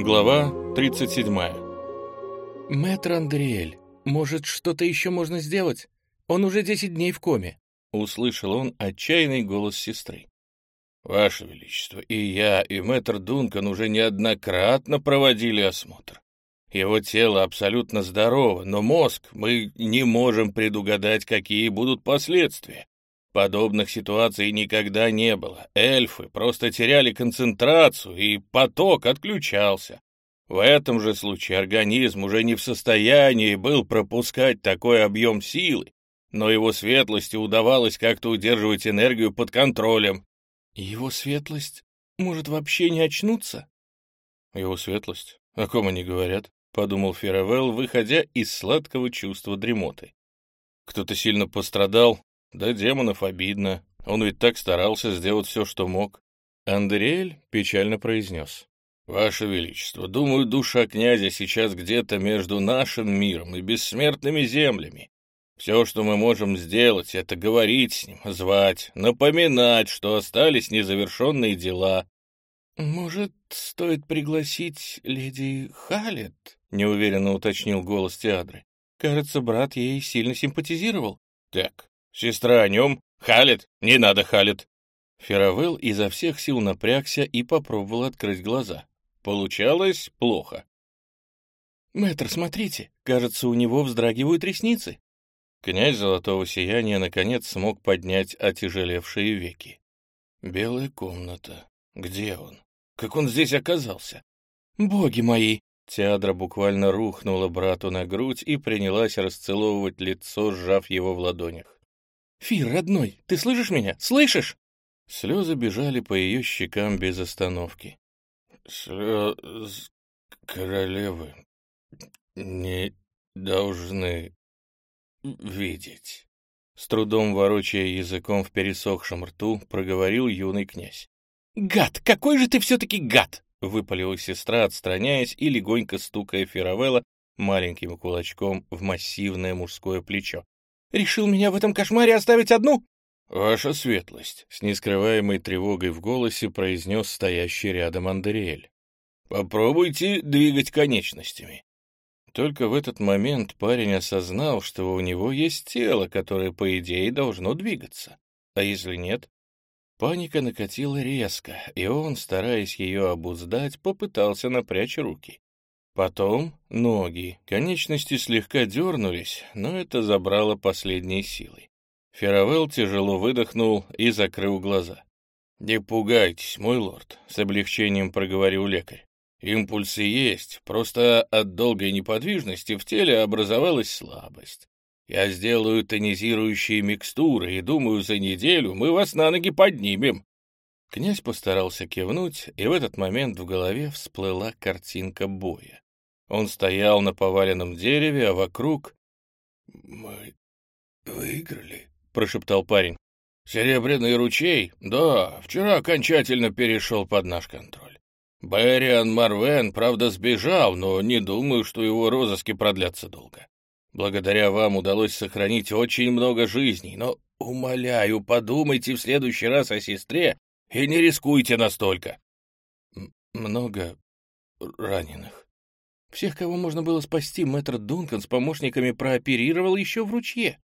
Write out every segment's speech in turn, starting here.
Глава 37. «Мэтр Андриэль, может, что-то еще можно сделать? Он уже десять дней в коме», — услышал он отчаянный голос сестры. «Ваше Величество, и я, и мэтр Дункан уже неоднократно проводили осмотр. Его тело абсолютно здорово, но мозг мы не можем предугадать, какие будут последствия. Подобных ситуаций никогда не было. Эльфы просто теряли концентрацию, и поток отключался. В этом же случае организм уже не в состоянии был пропускать такой объем силы, но его светлости удавалось как-то удерживать энергию под контролем. Его светлость может вообще не очнуться? Его светлость? О ком они говорят? — подумал Феравелл, выходя из сладкого чувства дремоты. Кто-то сильно пострадал, да демонов обидно. Он ведь так старался сделать все, что мог. Андреэль печально произнес. «Ваше Величество, думаю, душа князя сейчас где-то между нашим миром и бессмертными землями. Все, что мы можем сделать, это говорить с ним, звать, напоминать, что остались незавершенные дела». «Может, стоит пригласить леди Халет?» — неуверенно уточнил голос Теадры. «Кажется, брат ей сильно симпатизировал». «Так, Сестра о нем. Халит? Не надо, Халит. Феравелл изо всех сил напрягся и попробовал открыть глаза. Получалось плохо. «Мэтр, смотрите, кажется, у него вздрагивают ресницы». Князь Золотого Сияния наконец смог поднять отяжелевшие веки. Белая комната. Где он? Как он здесь оказался? «Боги мои!» Теадра буквально рухнула брату на грудь и принялась расцеловывать лицо, сжав его в ладонях. «Фир, родной, ты слышишь меня? Слышишь?» Слезы бежали по ее щекам без остановки. «Слез королевы не должны видеть». С трудом ворочая языком в пересохшем рту, проговорил юный князь. «Гад! Какой же ты все-таки гад!» — выпалила сестра, отстраняясь и легонько стукая Феравелла маленьким кулачком в массивное мужское плечо. Решил меня в этом кошмаре оставить одну?» «Ваша светлость», — с нескрываемой тревогой в голосе произнес стоящий рядом Андериэль. «Попробуйте двигать конечностями». Только в этот момент парень осознал, что у него есть тело, которое, по идее, должно двигаться. А если нет? Паника накатила резко, и он, стараясь ее обуздать, попытался напрячь руки. Потом ноги, конечности слегка дернулись, но это забрало последние силы. Феравелл тяжело выдохнул и закрыл глаза. «Не пугайтесь, мой лорд», — с облегчением проговорил лекарь. «Импульсы есть, просто от долгой неподвижности в теле образовалась слабость. Я сделаю тонизирующие микстуры, и, думаю, за неделю мы вас на ноги поднимем». Князь постарался кивнуть, и в этот момент в голове всплыла картинка боя. Он стоял на поваленном дереве, а вокруг... «Мы выиграли», — прошептал парень. «Серебряный ручей? Да, вчера окончательно перешел под наш контроль. Бериан Марвен, правда, сбежал, но не думаю, что его розыски продлятся долго. Благодаря вам удалось сохранить очень много жизней, но, умоляю, подумайте в следующий раз о сестре и не рискуйте настолько». «Много раненых?» Всех, кого можно было спасти, мэтр Дункан с помощниками прооперировал еще в ручье.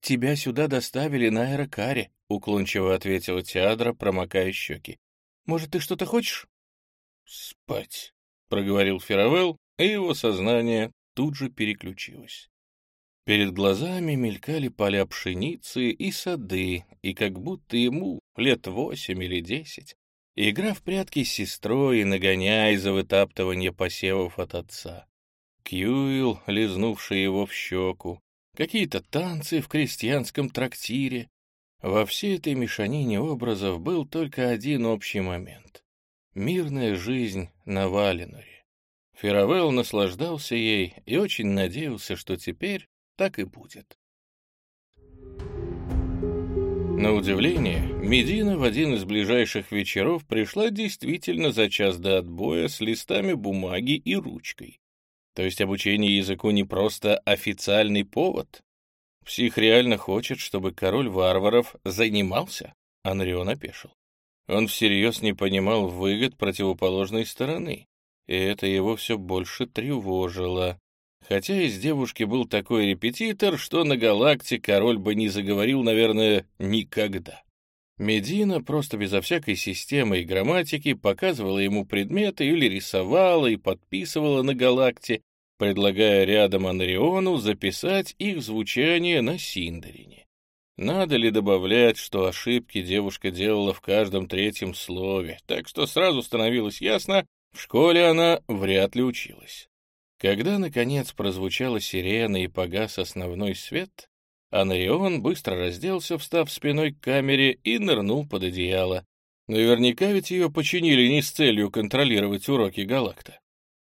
Тебя сюда доставили на аэрокаре, — уклончиво ответила Теадра, промокая щеки. Может, ты что-то хочешь? Спать, — проговорил Феравелл, и его сознание тут же переключилось. Перед глазами мелькали поля пшеницы и сады, и как будто ему лет восемь или десять, Игра в прятки с сестрой, нагоняя за вытаптывание посевов от отца. Кьюил, лизнувший его в щеку. Какие-то танцы в крестьянском трактире. Во всей этой мешанине образов был только один общий момент. Мирная жизнь на Валеноре. Феравелл наслаждался ей и очень надеялся, что теперь так и будет. На удивление, Медина в один из ближайших вечеров пришла действительно за час до отбоя с листами бумаги и ручкой. То есть обучение языку не просто официальный повод. Псих реально хочет, чтобы король варваров занимался, Анрион опешил. Он всерьез не понимал выгод противоположной стороны. и это его все больше тревожило. Хотя из девушки был такой репетитор, что на галакте король бы не заговорил, наверное, никогда. Медина просто безо всякой системы и грамматики показывала ему предметы или рисовала и подписывала на галакте, предлагая рядом Анриону записать их звучание на Синдарине. Надо ли добавлять, что ошибки девушка делала в каждом третьем слове, так что сразу становилось ясно, в школе она вряд ли училась. Когда, наконец, прозвучала сирена и погас основной свет, Анарион быстро разделся, встав спиной к камере, и нырнул под одеяло. Наверняка ведь ее починили не с целью контролировать уроки Галакта.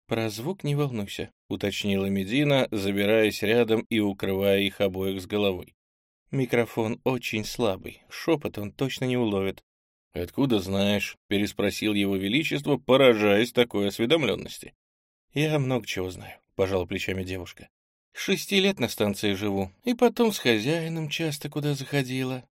«Про звук не волнуйся», — уточнила Медина, забираясь рядом и укрывая их обоих с головой. «Микрофон очень слабый, шепот он точно не уловит». «Откуда знаешь?» — переспросил его величество, поражаясь такой осведомленности. «Я много чего знаю», — пожала плечами девушка. «Шести лет на станции живу, и потом с хозяином часто куда заходила».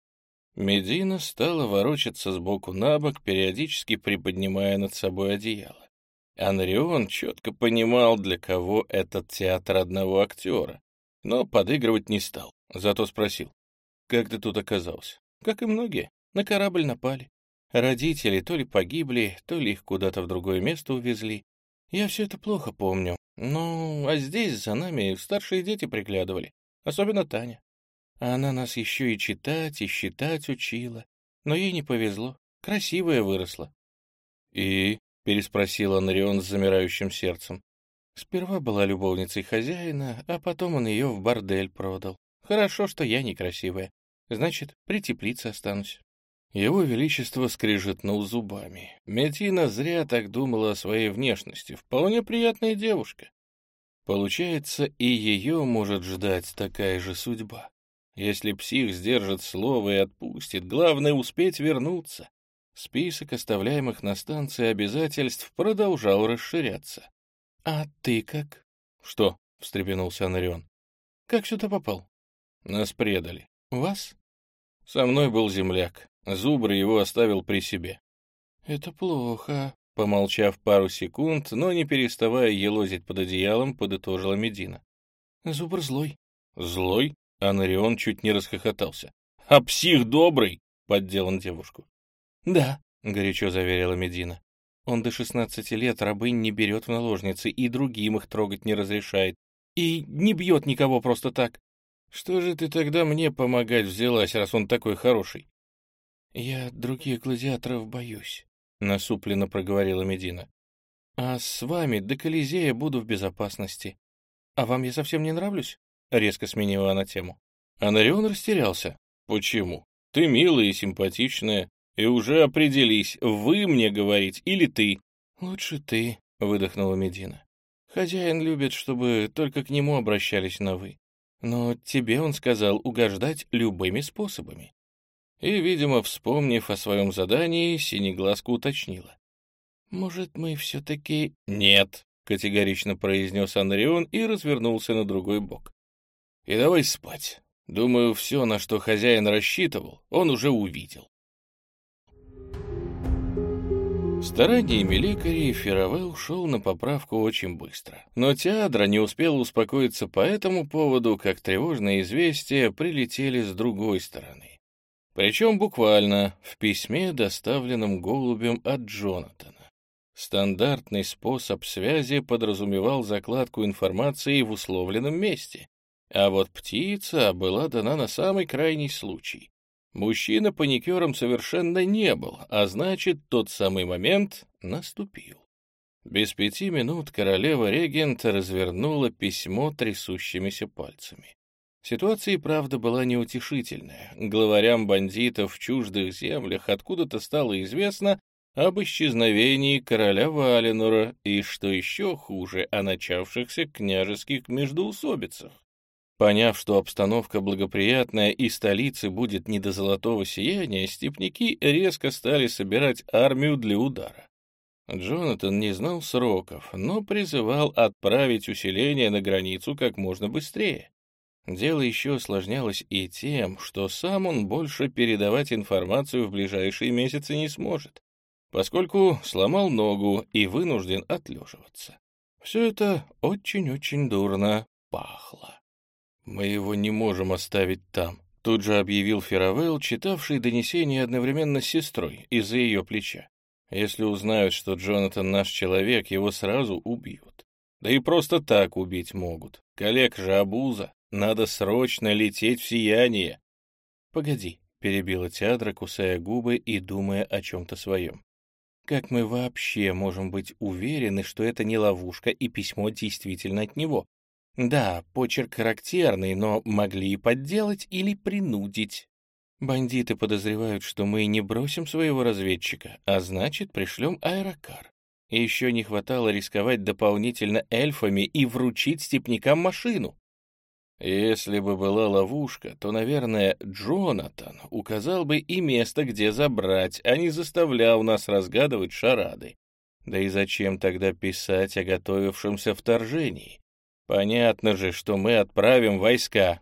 Медина стала ворочаться сбоку на бок, периодически приподнимая над собой одеяло. Анрион четко понимал, для кого этот театр одного актера, но подыгрывать не стал, зато спросил, «Как ты тут оказался?» «Как и многие, на корабль напали. Родители то ли погибли, то ли их куда-то в другое место увезли. Я все это плохо помню. Ну, а здесь за нами старшие дети приглядывали, особенно Таня. Она нас еще и читать, и считать учила, но ей не повезло, красивая выросла. — И? — переспросила Нарион с замирающим сердцем. Сперва была любовницей хозяина, а потом он ее в бордель продал. Хорошо, что я некрасивая. Значит, при теплице останусь. Его Величество скрежетнул зубами. Метина зря так думала о своей внешности. Вполне приятная девушка. Получается, и ее может ждать такая же судьба. Если псих сдержит слово и отпустит, главное — успеть вернуться. Список оставляемых на станции обязательств продолжал расширяться. — А ты как? — Что? — встрепенулся Анарион. — Как сюда попал? — Нас предали. — Вас? — Со мной был земляк. Зубр его оставил при себе. — Это плохо, — помолчав пару секунд, но не переставая елозить под одеялом, подытожила Медина. — Зубр злой. — Злой? Анарион чуть не расхохотался. — А псих добрый? — поддел он девушку. «Да», — горячо заверила Медина. «Он до шестнадцати лет рабынь не берет в наложницы и другим их трогать не разрешает. И не бьет никого просто так. Что же ты тогда мне помогать взялась, раз он такой хороший?» «Я других гладиаторов боюсь», — насупленно проговорила Медина. «А с вами до Колизея буду в безопасности. А вам я совсем не нравлюсь?» — резко сменила она тему. Анарион растерялся. «Почему? Ты милая и симпатичная, и уже определись, вы мне говорить или ты. Лучше ты, выдохнула Медина. Хозяин любит, чтобы только к нему обращались на «вы». Но тебе он сказал угождать любыми способами. И, видимо, вспомнив о своем задании, Синеглазка уточнила. «Может, мы все-таки...» «Нет», — категорично произнес Анрион и развернулся на другой бок. «И давай спать. Думаю, все, на что хозяин рассчитывал, он уже увидел». Стараниями лекарей Фераве ушел на поправку очень быстро. Но Теадра не успел успокоиться по этому поводу, как тревожные известия прилетели с другой стороны. Причем буквально в письме, доставленном голубем от Джонатана. Стандартный способ связи подразумевал закладку информации в условленном месте, а вот птица была дана на самый крайний случай. Мужчина паникером совершенно не был, а значит, тот самый момент наступил. Без пяти минут королева-регент развернула письмо трясущимися пальцами. Ситуация и правда была неутешительная. Главарям бандитов в чуждых землях откуда-то стало известно об исчезновении короля Валенора и, что еще хуже, о начавшихся княжеских междоусобицах. Поняв, что обстановка благоприятная и столице будет не до золотого сияния, степняки резко стали собирать армию для удара. Джонатан не знал сроков, но призывал отправить усиление на границу как можно быстрее. Дело еще осложнялось и тем, что сам он больше передавать информацию в ближайшие месяцы не сможет. поскольку сломал ногу и вынужден отлеживаться. Все это очень-очень дурно пахло. «Мы его не можем оставить там», — тут же объявил Феравелл, читавший донесение одновременно с сестрой из-за ее плеча. «Если узнают, что Джонатан наш человек, его сразу убьют. Да и просто так убить могут. Коллег же обуза. Надо срочно лететь в сияние». «Погоди», — перебила Театра, кусая губы и думая о чем-то своем. «Как мы вообще можем быть уверены, что это не ловушка и письмо действительно от него? Да, почерк характерный, но могли и подделать или принудить. Бандиты подозревают, что мы не бросим своего разведчика, а значит, пришлем аэрокар. Еще не хватало рисковать дополнительно эльфами и вручить степнякам машину. Если бы была ловушка, то, наверное, Джонатан указал бы и место, где забрать, а не заставлял нас разгадывать шарады. Да и зачем тогда писать о готовившемся вторжении? Понятно же, что мы отправим войска.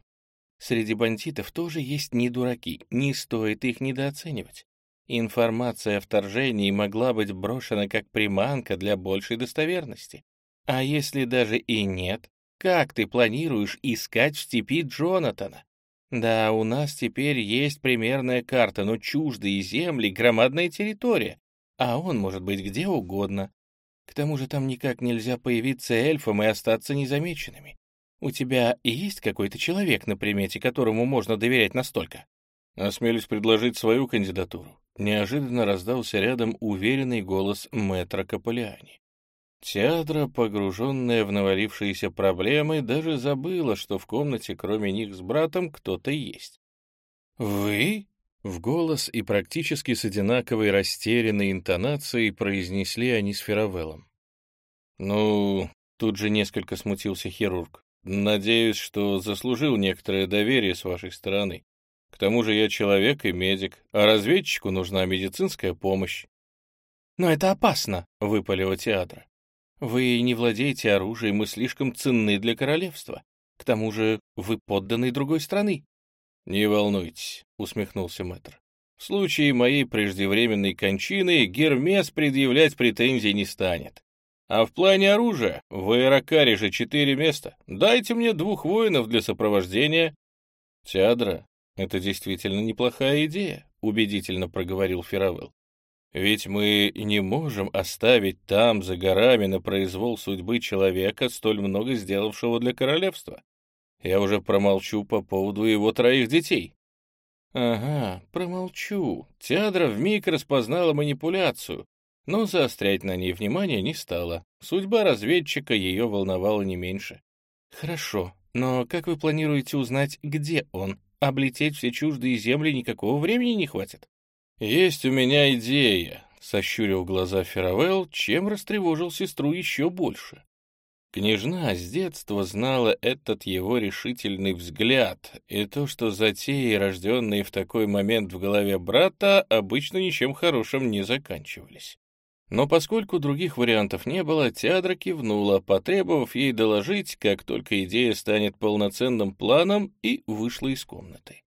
Среди бандитов тоже есть не дураки, не стоит их недооценивать. Информация о вторжении могла быть брошена как приманка для большей достоверности. А если даже и нет, как ты планируешь искать в степи Джонатана? Да, у нас теперь есть примерная карта, но чуждые земли — громадная территория, а он может быть где угодно. К тому же там никак нельзя появиться эльфом и остаться незамеченными. У тебя есть какой-то человек на примете, которому можно доверять настолько? Осмелюсь предложить свою кандидатуру. Неожиданно раздался рядом уверенный голос мэтра Каполиани. Театра, погруженная в навалившиеся проблемы, даже забыла, что в комнате кроме них с братом кто-то есть. «Вы?» В голос и практически с одинаковой растерянной интонацией произнесли они с Феравеллом. «Ну...» — тут же несколько смутился хирург. «Надеюсь, что заслужил некоторое доверие с вашей стороны. К тому же я человек и медик, а разведчику нужна медицинская помощь». «Но это опасно», — выпалила театра. «Вы не владеете оружием и слишком ценны для королевства. К тому же вы подданный другой страны. «Не волнуйтесь», — усмехнулся мэтр. «В случае моей преждевременной кончины Гермес предъявлять претензий не станет. А в плане оружия в Аэрокаре же четыре места. Дайте мне двух воинов для сопровождения». «Теадра, это действительно неплохая идея», — убедительно проговорил Феравелл. «Ведь мы не можем оставить там, за горами, на произвол судьбы человека, столь много сделавшего для королевства. Я уже промолчу по поводу его троих детей. Ага, промолчу. Теадра вмиг распознала манипуляцию, но заострять на ней внимание не стала. Судьба разведчика ее волновала не меньше. Хорошо, но как вы планируете узнать, где он? Облететь все чуждые земли никакого времени не хватит. Есть у меня идея, сощурил глаза Феравелл, чем растревожил сестру еще больше. Княжна с детства знала этот его решительный взгляд, и то, что затеи, рожденные в такой момент в голове брата, обычно ничем хорошим не заканчивались. Но поскольку других вариантов не было, Теадра кивнула, потребовав ей доложить, как только идея станет полноценным планом, и вышла из комнаты.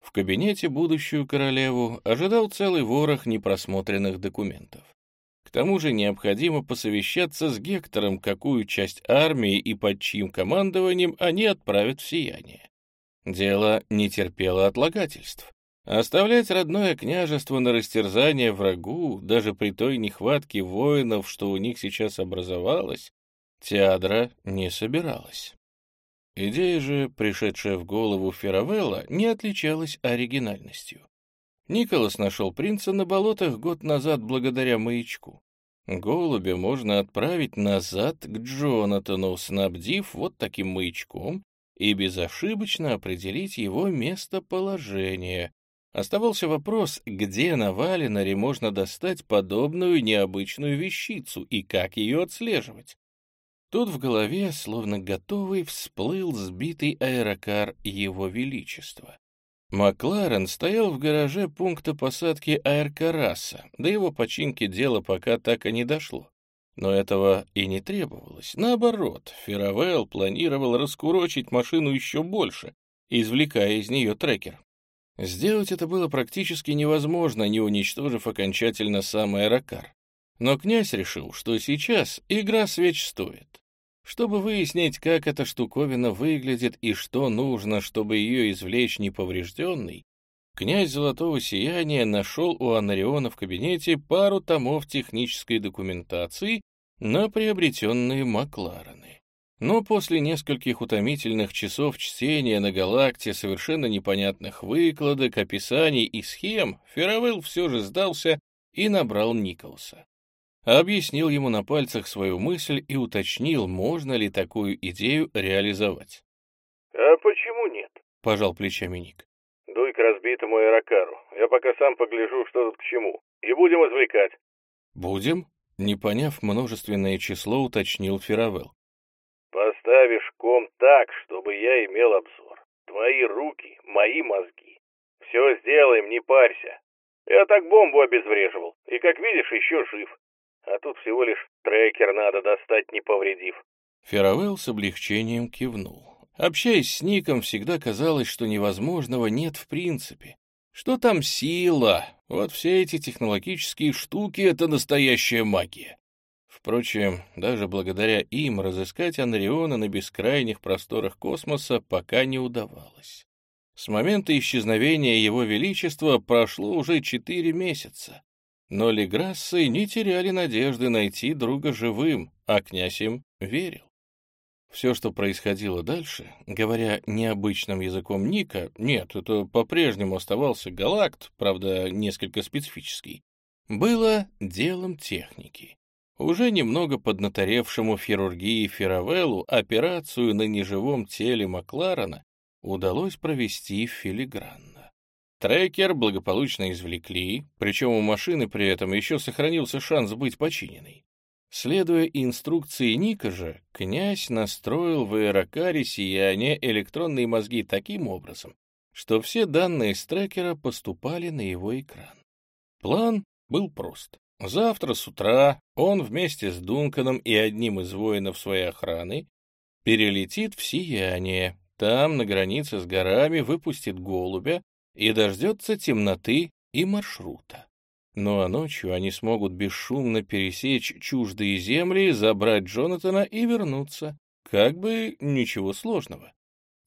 В кабинете будущую королеву ожидал целый ворох непросмотренных документов. К тому же необходимо посовещаться с Гектором, какую часть армии и под чьим командованием они отправят в сияние. Дело не терпело отлагательств. Оставлять родное княжество на растерзание врагу, даже при той нехватке воинов, что у них сейчас образовалось, Теадра не собиралась. Идея же, пришедшая в голову Феравелла, не отличалась оригинальностью. Николас нашел принца на болотах год назад благодаря маячку. Голубя можно отправить назад к Джонатану, снабдив вот таким маячком и безошибочно определить его местоположение. Оставался вопрос, где на Валинаре можно достать подобную необычную вещицу и как ее отслеживать. Тут в голове, словно готовый, всплыл сбитый аэрокар Его Величества. Макларен стоял в гараже пункта посадки Аэркараса, до его починки дело пока так и не дошло. Но этого и не требовалось. Наоборот, Феравелл планировал раскурочить машину еще больше, извлекая из нее трекер. Сделать это было практически невозможно, не уничтожив окончательно сам аэрокар. Но князь решил, что сейчас игра свеч стоит. Чтобы выяснить, как эта штуковина выглядит и что нужно, чтобы ее извлечь неповрежденной, князь Золотого Сияния нашел у Анариона в кабинете пару томов технической документации на приобретенные Макларены. Но после нескольких утомительных часов чтения на галакте совершенно непонятных выкладок, описаний и схем, Феравелл все же сдался и набрал Николса. Объяснил ему на пальцах свою мысль и уточнил, можно ли такую идею реализовать. «А почему нет?» — пожал плечами Ник. «Дуй к разбитому аэрокару. Я пока сам погляжу, что тут к чему. И будем извлекать». «Будем?» — не поняв множественное число, уточнил Феравелл. Поставишь ком так, чтобы я имел обзор. Твои руки, мои мозги. Все сделаем, не парься. Я так бомбу обезвреживал, и, как видишь, еще жив. А тут всего лишь трекер надо достать, не повредив. Феравелл с облегчением кивнул. Общаясь с Ником, всегда казалось, что невозможного нет в принципе. Что там сила? Вот все эти технологические штуки — это настоящая магия. Впрочем, даже благодаря им разыскать Анриона на бескрайних просторах космоса пока не удавалось. С момента исчезновения Его Величества прошло уже четыре месяца, но Леграссы не теряли надежды найти друга живым, а князь им верил. Все, что происходило дальше, говоря необычным языком Ника, нет, это по-прежнему оставался галакт, правда, несколько специфический, было делом техники. Уже немного поднаторевшему хирургии Феравеллу операцию на неживом теле Макларена удалось провести филигранно. Трекер благополучно извлекли, причем у машины при этом еще сохранился шанс быть починенной. Следуя инструкции Ника же, князь настроил в аэрокаре сияние электронные мозги таким образом, что все данные с трекера поступали на его экран. План был прост. Завтра с утра он вместе с Дунканом и одним из воинов своей охраны перелетит в Сияние, там, на границе с горами, выпустит голубя и дождется темноты и маршрута. Ну а ночью они смогут бесшумно пересечь чуждые земли, забрать Джонатана и вернуться. Как бы ничего сложного.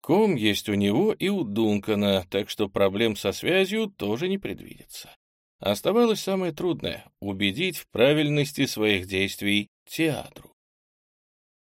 Ком есть у него и у Дункана, так что проблем со связью тоже не предвидится. Оставалось самое трудное — убедить в правильности своих действий театру.